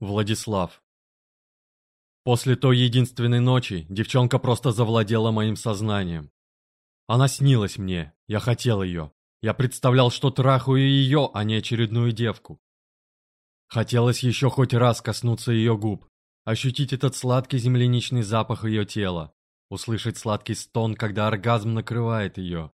Владислав. После той единственной ночи девчонка просто завладела моим сознанием. Она снилась мне, я хотел ее. Я представлял, что трахаю ее, а не очередную девку. Хотелось еще хоть раз коснуться ее губ, ощутить этот сладкий земляничный запах ее тела, услышать сладкий стон, когда оргазм накрывает ее.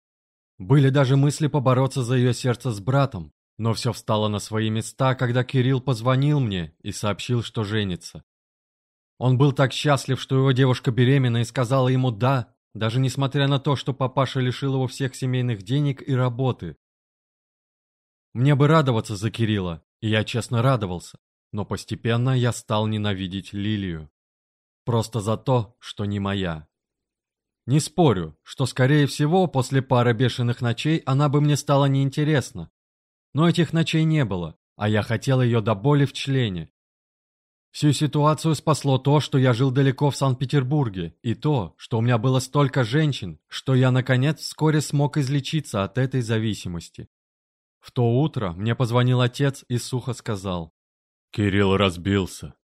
Были даже мысли побороться за ее сердце с братом, но все встало на свои места, когда Кирилл позвонил мне и сообщил, что женится. Он был так счастлив, что его девушка беременна и сказала ему «да», даже несмотря на то, что папаша лишил его всех семейных денег и работы. Мне бы радоваться за Кирилла, и я честно радовался, но постепенно я стал ненавидеть Лилию. Просто за то, что не моя. Не спорю, что, скорее всего, после пары бешеных ночей она бы мне стала неинтересна, но этих ночей не было, а я хотел ее до боли в члене. Всю ситуацию спасло то, что я жил далеко в Санкт-Петербурге, и то, что у меня было столько женщин, что я, наконец, вскоре смог излечиться от этой зависимости. В то утро мне позвонил отец и сухо сказал. «Кирилл разбился».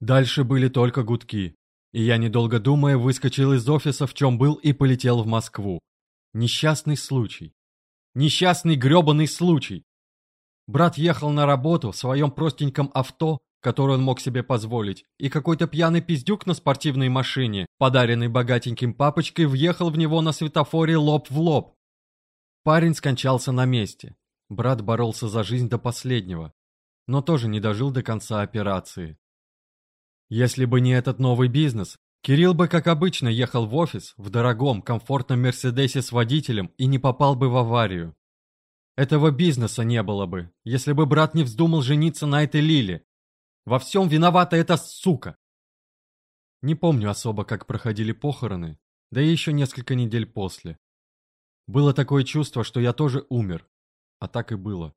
Дальше были только гудки, и я, недолго думая, выскочил из офиса, в чем был, и полетел в Москву. Несчастный случай. Несчастный грёбаный случай. Брат ехал на работу в своем простеньком авто, которое он мог себе позволить, и какой-то пьяный пиздюк на спортивной машине, подаренный богатеньким папочкой, въехал в него на светофоре лоб в лоб. Парень скончался на месте. Брат боролся за жизнь до последнего, но тоже не дожил до конца операции. Если бы не этот новый бизнес, Кирилл бы, как обычно, ехал в офис в дорогом, комфортном Мерседесе с водителем и не попал бы в аварию. Этого бизнеса не было бы, если бы брат не вздумал жениться на этой Лиле. Во всем виновата эта сука. Не помню особо, как проходили похороны, да и еще несколько недель после. Было такое чувство, что я тоже умер. А так и было.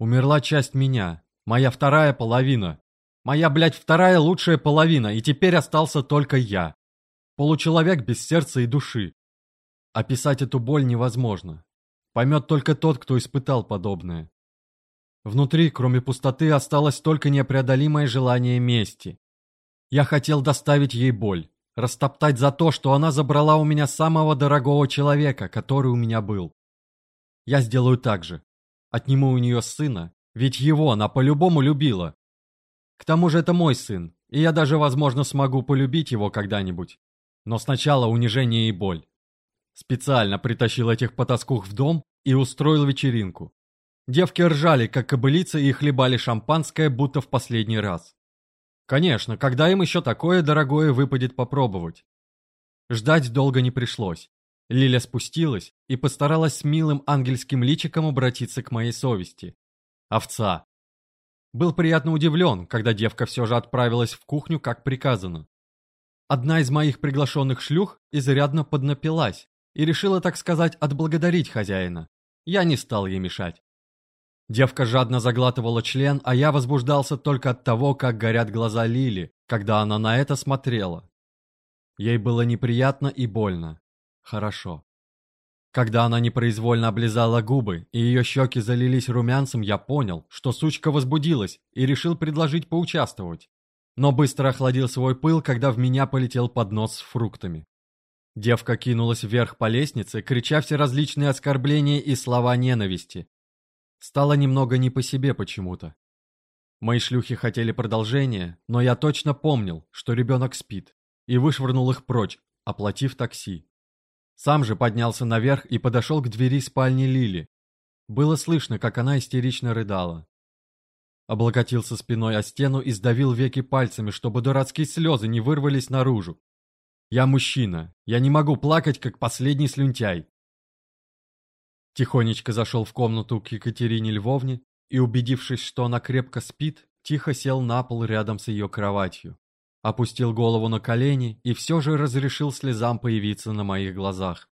Умерла часть меня, моя вторая половина, Моя, блядь, вторая лучшая половина, и теперь остался только я. Получеловек без сердца и души. Описать эту боль невозможно. Поймет только тот, кто испытал подобное. Внутри, кроме пустоты, осталось только непреодолимое желание мести. Я хотел доставить ей боль, растоптать за то, что она забрала у меня самого дорогого человека, который у меня был. Я сделаю так же. Отниму у нее сына, ведь его она по-любому любила, к тому же это мой сын, и я даже, возможно, смогу полюбить его когда-нибудь. Но сначала унижение и боль. Специально притащил этих потаскух в дом и устроил вечеринку. Девки ржали, как кобылицы, и хлебали шампанское, будто в последний раз. Конечно, когда им еще такое дорогое выпадет попробовать. Ждать долго не пришлось. Лиля спустилась и постаралась с милым ангельским личиком обратиться к моей совести. Овца. Был приятно удивлен, когда девка все же отправилась в кухню, как приказано. Одна из моих приглашенных шлюх изрядно поднапилась и решила, так сказать, отблагодарить хозяина. Я не стал ей мешать. Девка жадно заглатывала член, а я возбуждался только от того, как горят глаза Лили, когда она на это смотрела. Ей было неприятно и больно. Хорошо. Когда она непроизвольно облизала губы, и ее щеки залились румянцем, я понял, что сучка возбудилась, и решил предложить поучаствовать. Но быстро охладил свой пыл, когда в меня полетел поднос с фруктами. Девка кинулась вверх по лестнице, крича все различные оскорбления и слова ненависти. Стало немного не по себе почему-то. Мои шлюхи хотели продолжения, но я точно помнил, что ребенок спит, и вышвырнул их прочь, оплатив такси. Сам же поднялся наверх и подошел к двери спальни Лили. Было слышно, как она истерично рыдала. Облокотился спиной о стену и сдавил веки пальцами, чтобы дурацкие слезы не вырвались наружу. Я мужчина, я не могу плакать, как последний слюнтяй. Тихонечко зашел в комнату к Екатерине Львовне и, убедившись, что она крепко спит, тихо сел на пол рядом с ее кроватью опустил голову на колени и все же разрешил слезам появиться на моих глазах.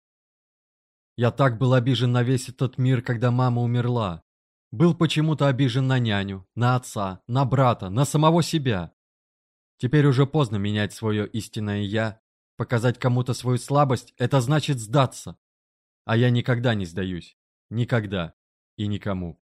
Я так был обижен на весь этот мир, когда мама умерла. Был почему-то обижен на няню, на отца, на брата, на самого себя. Теперь уже поздно менять свое истинное «я». Показать кому-то свою слабость – это значит сдаться. А я никогда не сдаюсь. Никогда. И никому.